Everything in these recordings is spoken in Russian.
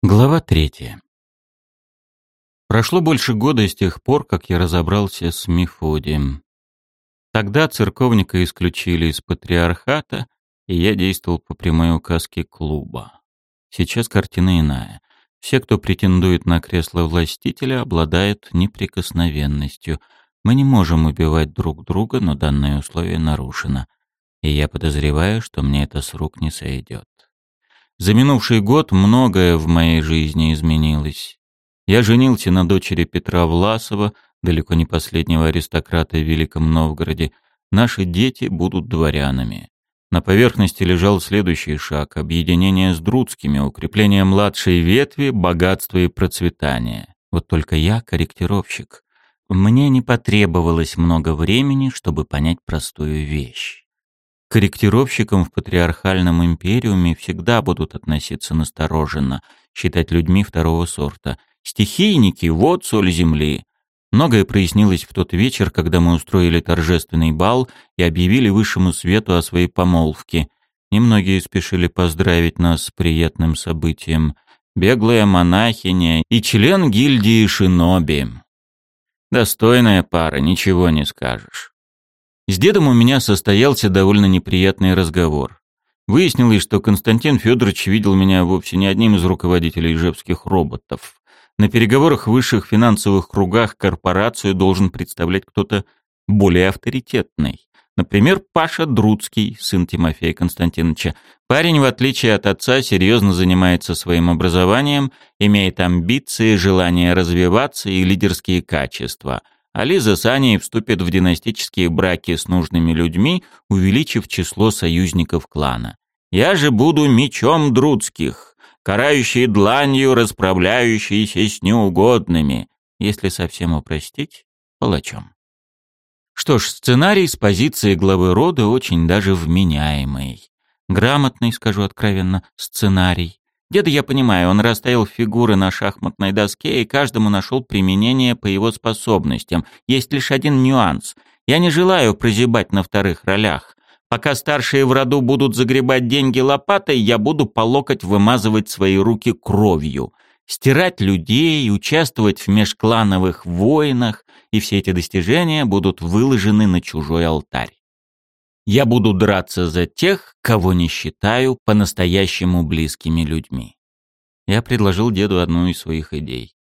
Глава третья. Прошло больше года с тех пор, как я разобрался с Мефодием. Тогда церковника исключили из патриархата, и я действовал по прямой указке клуба. Сейчас картина иная. Все, кто претендует на кресло властителя, обладают неприкосновенностью. Мы не можем убивать друг друга, но данное условие нарушено. И я подозреваю, что мне это с рук не сойдет. За минувший год многое в моей жизни изменилось. Я женился на дочери Петра Власова, далеко не последнего аристократа в Великом Новгороде. Наши дети будут дворянами. На поверхности лежал следующий шаг — объединение с Друцкими, укрепление младшей ветви, богатство и процветание. Вот только я корректировщик. Мне не потребовалось много времени, чтобы понять простую вещь корректировщикам в патриархальном империуме всегда будут относиться настороженно, считать людьми второго сорта. Стихийники — вот соль земли. Многое прояснилось в тот вечер, когда мы устроили торжественный бал и объявили высшему свету о своей помолвке. Немногие спешили поздравить нас с приятным событием. Беглая монахиня и член гильдии Шиноби. Достойная пара, ничего не скажешь. С дедом у меня состоялся довольно неприятный разговор. Выяснилось, что Константин Федорович видел меня вовсе не одним из руководителей ижевских роботов. На переговорах в высших финансовых кругах корпорацию должен представлять кто-то более авторитетный. Например, Паша Друцкий, сын Тимофея Константиновича. Парень, в отличие от отца, серьезно занимается своим образованием, имеет амбиции, желание развиваться и лидерские качества – а Лиза с Аней вступят в династические браки с нужными людьми, увеличив число союзников клана. Я же буду мечом Друдских, карающий дланью, расправляющийся с неугодными, если совсем упростить, палачом. Что ж, сценарий с позиции главы рода очень даже вменяемый. Грамотный, скажу откровенно, сценарий. Деда я понимаю, он расставил фигуры на шахматной доске и каждому нашел применение по его способностям. Есть лишь один нюанс. Я не желаю прозябать на вторых ролях. Пока старшие в роду будут загребать деньги лопатой, я буду по локоть вымазывать свои руки кровью. Стирать людей, участвовать в межклановых войнах, и все эти достижения будут выложены на чужой алтарь. Я буду драться за тех, кого не считаю по-настоящему близкими людьми. Я предложил деду одну из своих идей.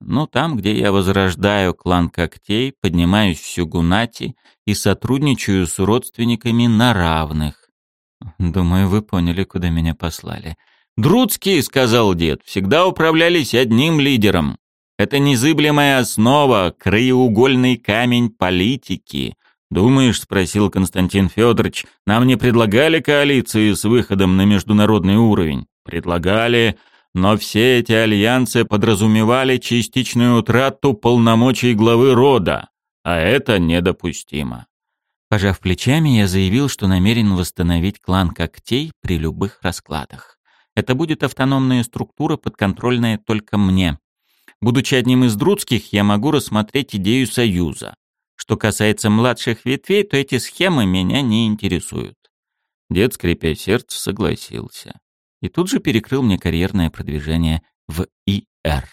Ну, там, где я возрождаю клан когтей, поднимаюсь в Сюгунати и сотрудничаю с родственниками на равных. Думаю, вы поняли, куда меня послали. «Друцкий», — сказал дед, — «всегда управлялись одним лидером. Это незыблемая основа, краеугольный камень политики, «Думаешь, — спросил Константин Федорович, — нам не предлагали коалиции с выходом на международный уровень? Предлагали, но все эти альянсы подразумевали частичную утрату полномочий главы рода, а это недопустимо». Пожав плечами, я заявил, что намерен восстановить клан когтей при любых раскладах. Это будет автономная структура, подконтрольная только мне. Будучи одним из друдских, я могу рассмотреть идею союза. Что касается младших ветвей, то эти схемы меня не интересуют. Дед, скрипя сердце, согласился. И тут же перекрыл мне карьерное продвижение в ИР.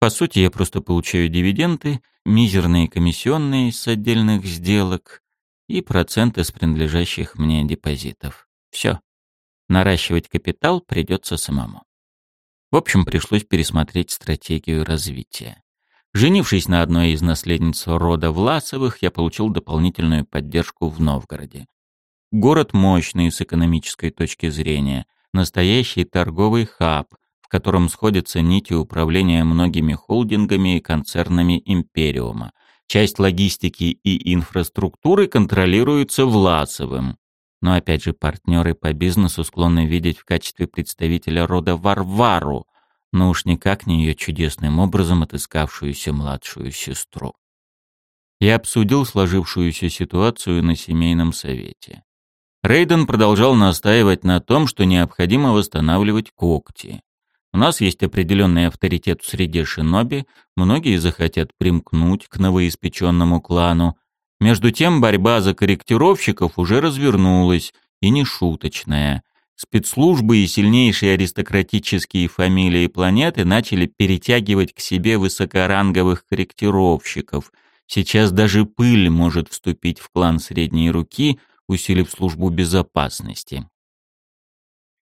По сути, я просто получаю дивиденды, мизерные комиссионные с отдельных сделок и проценты с принадлежащих мне депозитов. Все. Наращивать капитал придется самому. В общем, пришлось пересмотреть стратегию развития. Женившись на одной из наследниц рода Власовых, я получил дополнительную поддержку в Новгороде. Город мощный с экономической точки зрения, настоящий торговый хаб, в котором сходятся нити управления многими холдингами и концернами Империума. Часть логистики и инфраструктуры контролируется Власовым. Но опять же, партнеры по бизнесу склонны видеть в качестве представителя рода Варвару, но уж никак не ее чудесным образом отыскавшуюся младшую сестру. Я обсудил сложившуюся ситуацию на семейном совете. Рейден продолжал настаивать на том, что необходимо восстанавливать когти. У нас есть определенный авторитет в среде шиноби, многие захотят примкнуть к новоиспеченному клану. Между тем борьба за корректировщиков уже развернулась, и не шуточная. Спецслужбы и сильнейшие аристократические фамилии планеты начали перетягивать к себе высокоранговых корректировщиков. Сейчас даже пыль может вступить в клан средней руки, усилив службу безопасности.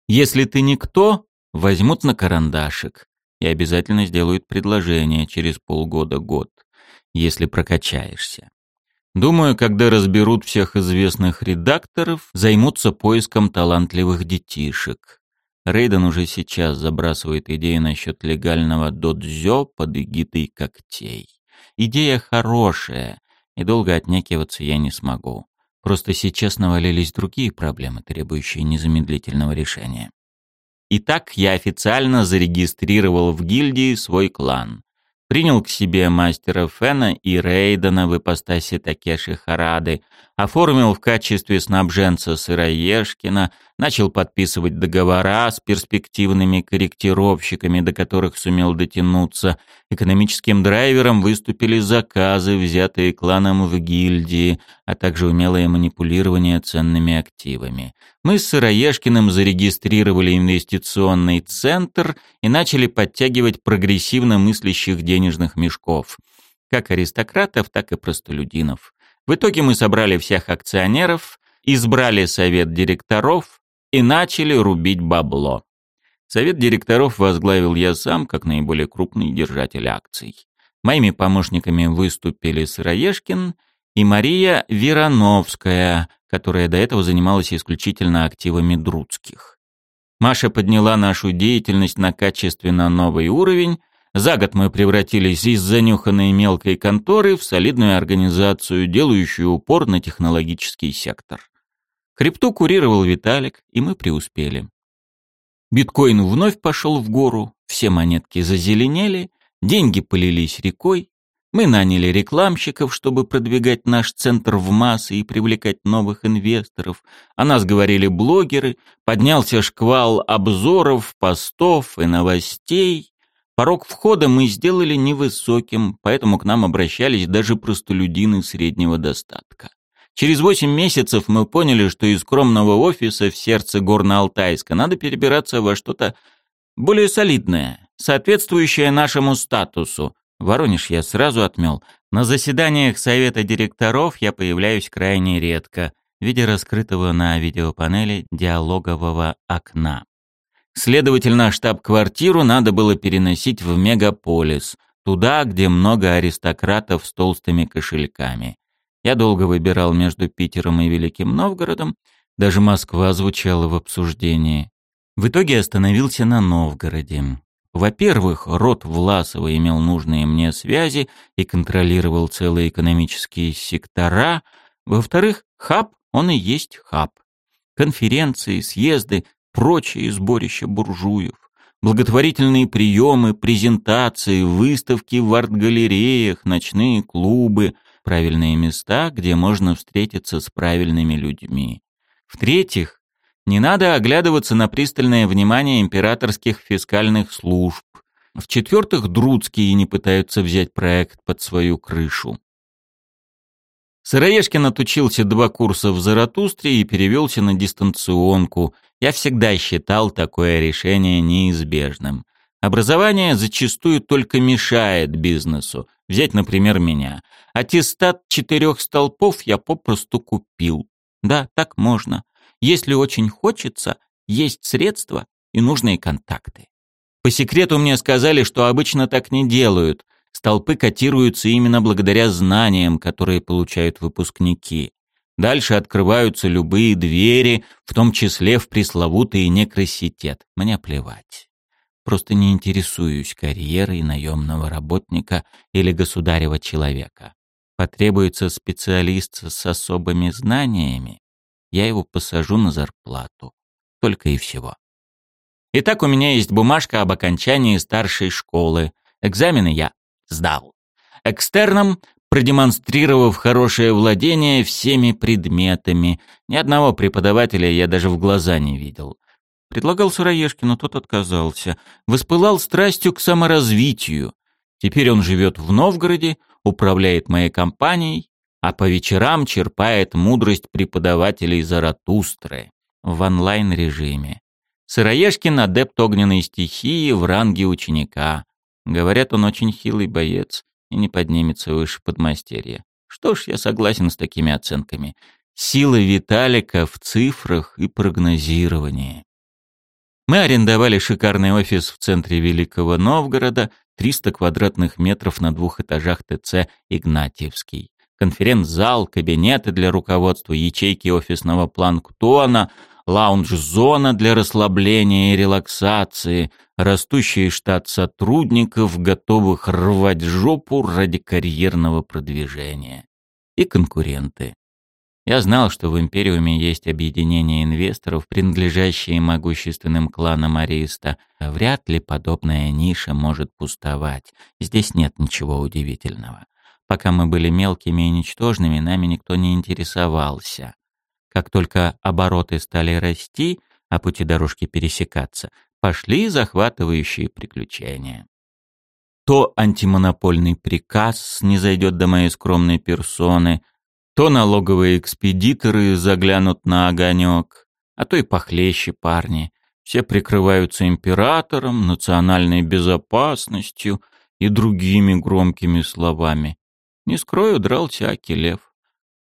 Если ты никто, возьмут на карандашик и обязательно сделают предложение через полгода-год, если прокачаешься. Думаю, когда разберут всех известных редакторов, займутся поиском талантливых детишек. Рейден уже сейчас забрасывает идеи насчет легального додзё под эгидой когтей. Идея хорошая, и долго отнекиваться я не смогу. Просто сейчас навалились другие проблемы, требующие незамедлительного решения. Итак, я официально зарегистрировал в гильдии свой клан принял к себе мастера Фена и Рейдена в ипостаси Такеши Харады, оформил в качестве снабженца Сыроежкина, начал подписывать договора с перспективными корректировщиками, до которых сумел дотянуться. Экономическим драйвером выступили заказы, взятые кланом в гильдии, а также умелое манипулирование ценными активами. Мы с Сыроежкиным зарегистрировали инвестиционный центр и начали подтягивать прогрессивно мыслящих денежных мешков, как аристократов, так и простолюдинов. В итоге мы собрали всех акционеров, избрали совет директоров и начали рубить бабло. Совет директоров возглавил я сам, как наиболее крупный держатель акций. Моими помощниками выступили Сыроежкин и Мария Верановская, которая до этого занималась исключительно активами Друцких. Маша подняла нашу деятельность на качественно новый уровень, за год мы превратились из занюханной мелкой конторы в солидную организацию, делающую упор на технологический сектор. Крипту курировал Виталик, и мы преуспели. Биткоин вновь пошел в гору, все монетки зазеленели, деньги полились рекой, мы наняли рекламщиков, чтобы продвигать наш центр в массы и привлекать новых инвесторов. О нас говорили блогеры, поднялся шквал обзоров, постов и новостей. Порог входа мы сделали невысоким, поэтому к нам обращались даже простолюдины среднего достатка. Через восемь месяцев мы поняли, что из скромного офиса в сердце Горно-Алтайска надо перебираться во что-то более солидное, соответствующее нашему статусу. Воронеж я сразу отмел. На заседаниях совета директоров я появляюсь крайне редко, в виде раскрытого на видеопанели диалогового окна. Следовательно, штаб-квартиру надо было переносить в мегаполис, туда, где много аристократов с толстыми кошельками. Я долго выбирал между Питером и Великим Новгородом, даже Москва звучала в обсуждении. В итоге остановился на Новгороде. Во-первых, род Власова имел нужные мне связи и контролировал целые экономические сектора. Во-вторых, хаб, он и есть хаб. Конференции, съезды, прочие сборища буржуев, благотворительные приемы, презентации, выставки в арт-галереях, ночные клубы, правильные места, где можно встретиться с правильными людьми. В-третьих, не надо оглядываться на пристальное внимание императорских фискальных служб. В-четвертых, друдские не пытаются взять проект под свою крышу. Сыроежкин отучился два курса в Заратустре и перевелся на дистанционку. Я всегда считал такое решение неизбежным. Образование зачастую только мешает бизнесу. Взять, например, меня. Аттестат четырех столпов я попросту купил. Да, так можно. Если очень хочется, есть средства и нужные контакты. По секрету мне сказали, что обычно так не делают. Столпы котируются именно благодаря знаниям, которые получают выпускники. Дальше открываются любые двери, в том числе в пресловутый некроситет. Мне плевать. Просто не интересуюсь карьерой наемного работника или государева человека. Потребуется специалист с особыми знаниями, я его посажу на зарплату. Только и всего. Итак, у меня есть бумажка об окончании старшей школы. Экзамены я сдал. Экстерном, продемонстрировав хорошее владение всеми предметами. Ни одного преподавателя я даже в глаза не видел. Предлагал Сураешкину, тот отказался. Воспылал страстью к саморазвитию. Теперь он живет в Новгороде, управляет моей компанией, а по вечерам черпает мудрость преподавателей Заратустры. в онлайн-режиме. Сыроежкин — адепт огненной стихии в ранге ученика. Говорят, он очень хилый боец и не поднимется выше подмастерья. Что ж, я согласен с такими оценками. Сила Виталика в цифрах и прогнозировании. Мы арендовали шикарный офис в центре Великого Новгорода, 300 квадратных метров на двух этажах ТЦ «Игнатьевский». Конференц-зал, кабинеты для руководства, ячейки офисного планктона, лаунж-зона для расслабления и релаксации, растущий штат сотрудников, готовых рвать жопу ради карьерного продвижения. И конкуренты. Я знал, что в Империуме есть объединение инвесторов, принадлежащие могущественным кланам Ариста. Вряд ли подобная ниша может пустовать. Здесь нет ничего удивительного. Пока мы были мелкими и ничтожными, нами никто не интересовался. Как только обороты стали расти, а пути дорожки пересекаться, пошли захватывающие приключения. То антимонопольный приказ не зайдет до моей скромной персоны, то налоговые экспедиторы заглянут на огонек, а то и похлеще парни. Все прикрываются императором, национальной безопасностью и другими громкими словами. Не скрою, дрался Аки Лев.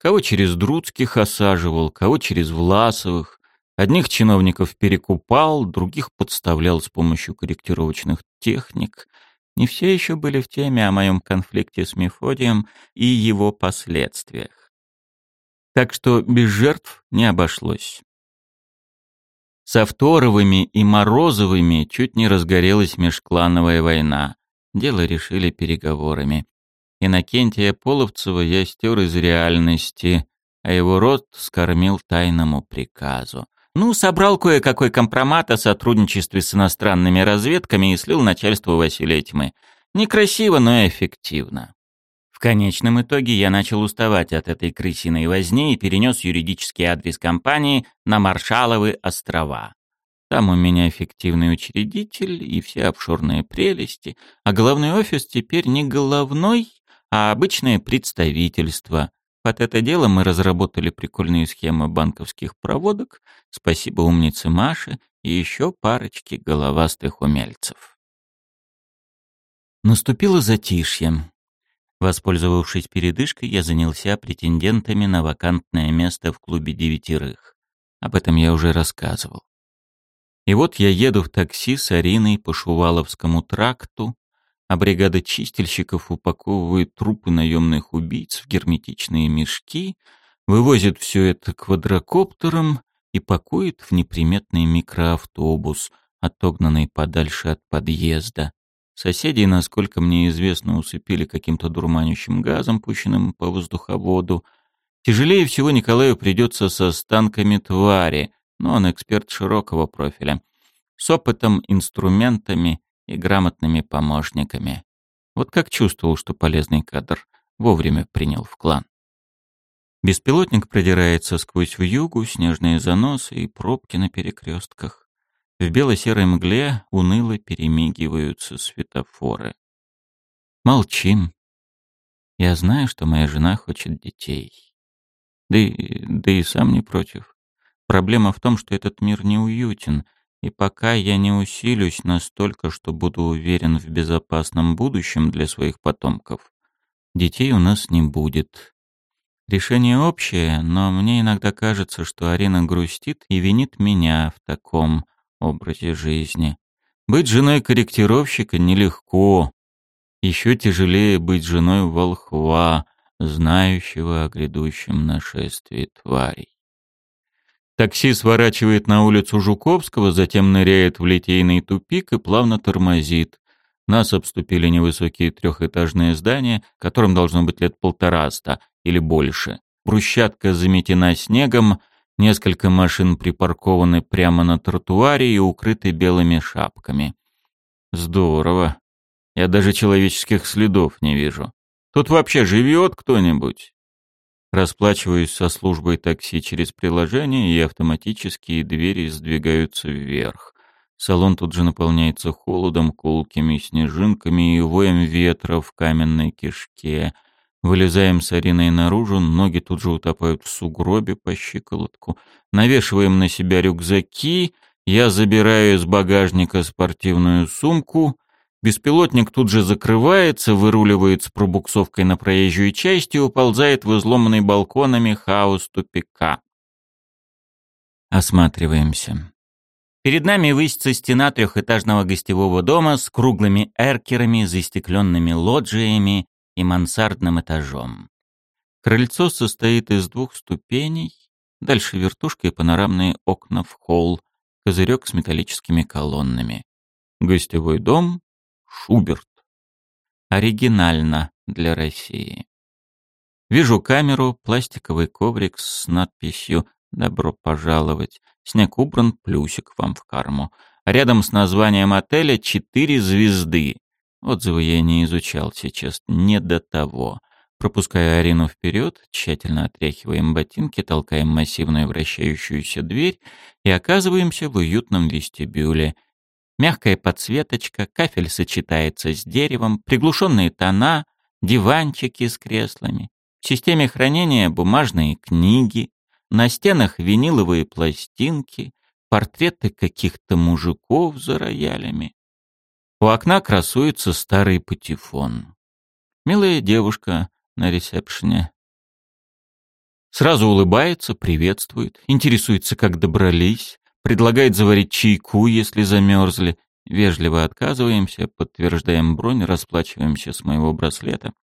Кого через Друцких осаживал, кого через Власовых. Одних чиновников перекупал, других подставлял с помощью корректировочных техник. Не все еще были в теме о моем конфликте с Мефодием и его последствиях так что без жертв не обошлось. Со Второвыми и Морозовыми чуть не разгорелась межклановая война. Дело решили переговорами. Иннокентия Половцева я стер из реальности, а его род скормил тайному приказу. Ну, собрал кое-какой компромат о сотрудничестве с иностранными разведками и слил начальству Василия Тьмы. Некрасиво, но эффективно конечном итоге я начал уставать от этой крысиной возни и перенес юридический адрес компании на Маршаловы острова. Там у меня эффективный учредитель и все офшорные прелести, а головной офис теперь не головной, а обычное представительство. Под это дело мы разработали прикольные схемы банковских проводок, спасибо умнице Маше и еще парочке головастых умельцев. Наступило затишье. Воспользовавшись передышкой, я занялся претендентами на вакантное место в клубе девятерых. Об этом я уже рассказывал. И вот я еду в такси с Ариной по Шуваловскому тракту, а бригада чистильщиков упаковывает трупы наемных убийц в герметичные мешки, вывозит все это квадрокоптером и пакует в неприметный микроавтобус, отогнанный подальше от подъезда. Соседей, насколько мне известно, усыпили каким-то дурманящим газом, пущенным по воздуховоду. Тяжелее всего Николаю придется со останками твари, но он эксперт широкого профиля, с опытом, инструментами и грамотными помощниками. Вот как чувствовал, что полезный кадр вовремя принял в клан. Беспилотник продирается сквозь вьюгу, снежные заносы и пробки на перекрестках. В бело-серой мгле уныло перемигиваются светофоры. Молчим. Я знаю, что моя жена хочет детей. Да и, да и сам не против. Проблема в том, что этот мир неуютен, и пока я не усилюсь настолько, что буду уверен в безопасном будущем для своих потомков, детей у нас не будет. Решение общее, но мне иногда кажется, что Арина грустит и винит меня в таком образе жизни. Быть женой корректировщика нелегко. Еще тяжелее быть женой волхва, знающего о грядущем нашествии тварей. Такси сворачивает на улицу Жуковского, затем ныряет в литейный тупик и плавно тормозит. Нас обступили невысокие трехэтажные здания, которым должно быть лет полтораста или больше. Брусчатка заметена снегом, Несколько машин припаркованы прямо на тротуаре и укрыты белыми шапками. Здорово. Я даже человеческих следов не вижу. Тут вообще живет кто-нибудь? Расплачиваюсь со службой такси через приложение, и автоматические двери сдвигаются вверх. Салон тут же наполняется холодом, колкими снежинками и воем ветра в каменной кишке. Вылезаем с Ариной наружу, ноги тут же утопают в сугробе по щиколотку. Навешиваем на себя рюкзаки, я забираю из багажника спортивную сумку. Беспилотник тут же закрывается, выруливает с пробуксовкой на проезжую часть и уползает в изломанный балконами хаос тупика. Осматриваемся. Перед нами высится стена трехэтажного гостевого дома с круглыми эркерами, застекленными лоджиями и мансардным этажом. Крыльцо состоит из двух ступеней, дальше вертушка и панорамные окна в холл, козырек с металлическими колоннами. Гостевой дом Шуберт. Оригинально для России. Вижу камеру, пластиковый коврик с надписью «Добро пожаловать». Снег убран, плюсик вам в карму. Рядом с названием отеля четыре звезды. Отзывы я не изучал сейчас, не до того. Пропуская Арину вперед, тщательно отряхиваем ботинки, толкаем массивную вращающуюся дверь и оказываемся в уютном вестибюле. Мягкая подсветочка, кафель сочетается с деревом, приглушенные тона, диванчики с креслами. В системе хранения бумажные книги, на стенах виниловые пластинки, портреты каких-то мужиков за роялями. У окна красуется старый патефон. Милая девушка на ресепшене. Сразу улыбается, приветствует, интересуется, как добрались, предлагает заварить чайку, если замерзли. Вежливо отказываемся, подтверждаем бронь, расплачиваемся с моего браслета.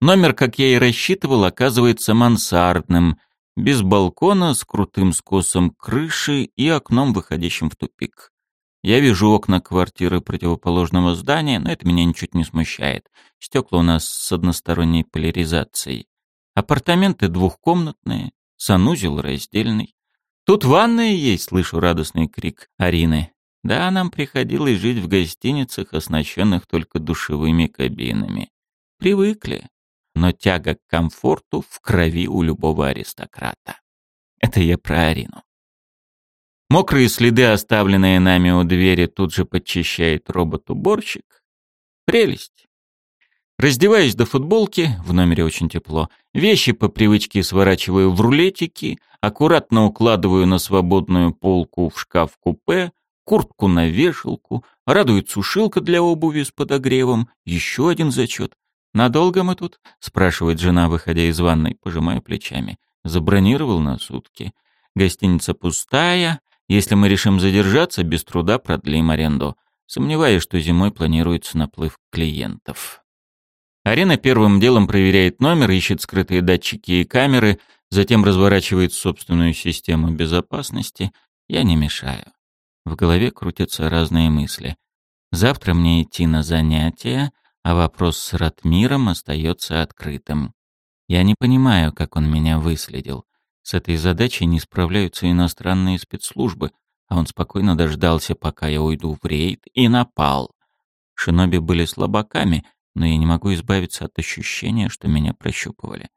Номер, как я и рассчитывал, оказывается мансардным, без балкона, с крутым скосом крыши и окном, выходящим в тупик. Я вижу окна квартиры противоположного здания, но это меня ничуть не смущает. Стекла у нас с односторонней поляризацией. Апартаменты двухкомнатные, санузел раздельный. Тут ванная есть, слышу радостный крик Арины. Да, нам приходилось жить в гостиницах, оснащенных только душевыми кабинами. Привыкли но тяга к комфорту в крови у любого аристократа. Это я про Арину. Мокрые следы, оставленные нами у двери, тут же подчищает робот-уборщик. Прелесть. Раздеваюсь до футболки, в номере очень тепло. Вещи по привычке сворачиваю в рулетики, аккуратно укладываю на свободную полку в шкаф-купе, куртку на вешалку, радует сушилка для обуви с подогревом, еще один зачет. «Надолго мы тут?» — спрашивает жена, выходя из ванной, пожимая плечами. «Забронировал на сутки. Гостиница пустая. Если мы решим задержаться, без труда продлим аренду. Сомневаюсь, что зимой планируется наплыв клиентов». Арина первым делом проверяет номер, ищет скрытые датчики и камеры, затем разворачивает собственную систему безопасности. Я не мешаю. В голове крутятся разные мысли. Завтра мне идти на занятия — а вопрос с Ратмиром остается открытым. Я не понимаю, как он меня выследил. С этой задачей не справляются иностранные спецслужбы, а он спокойно дождался, пока я уйду в рейд, и напал. Шиноби были слабаками, но я не могу избавиться от ощущения, что меня прощупывали.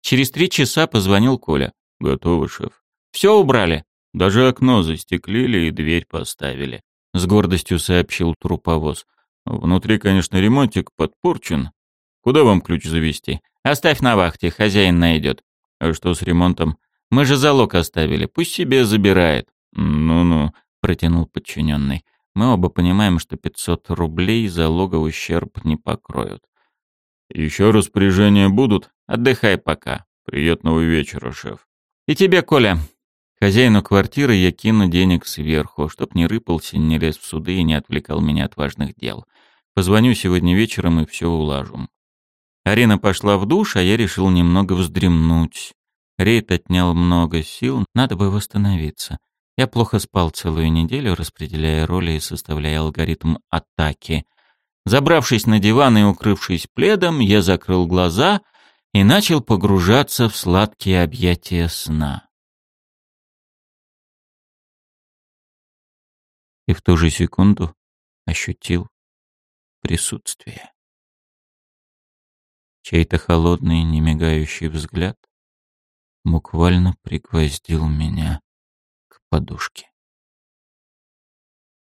Через три часа позвонил Коля. «Готово, шеф». «Все убрали?» «Даже окно застеклили и дверь поставили», — с гордостью сообщил труповоз. Внутри, конечно, ремонтик подпорчен. Куда вам ключ завести? Оставь на вахте, хозяин найдет. А что с ремонтом? Мы же залог оставили, пусть себе забирает. Ну-ну, протянул подчиненный. Мы оба понимаем, что 500 рублей залога ущерб не покроют. Еще распоряжения будут? Отдыхай пока. Приятного вечера, шеф. И тебе, Коля. Хозяину квартиры я кину денег сверху, чтоб не рыпался, не лез в суды и не отвлекал меня от важных дел. Позвоню сегодня вечером и все улажу. Арина пошла в душ, а я решил немного вздремнуть. Рейд отнял много сил, надо бы восстановиться. Я плохо спал целую неделю, распределяя роли и составляя алгоритм атаки. Забравшись на диван и укрывшись пледом, я закрыл глаза и начал погружаться в сладкие объятия сна. И в ту же секунду ощутил присутствие. Чей-то холодный, немигающий взгляд буквально пригвоздил меня к подушке.